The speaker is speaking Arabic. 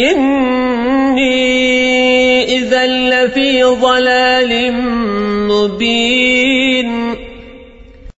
إني إذا لفي ضلال مبين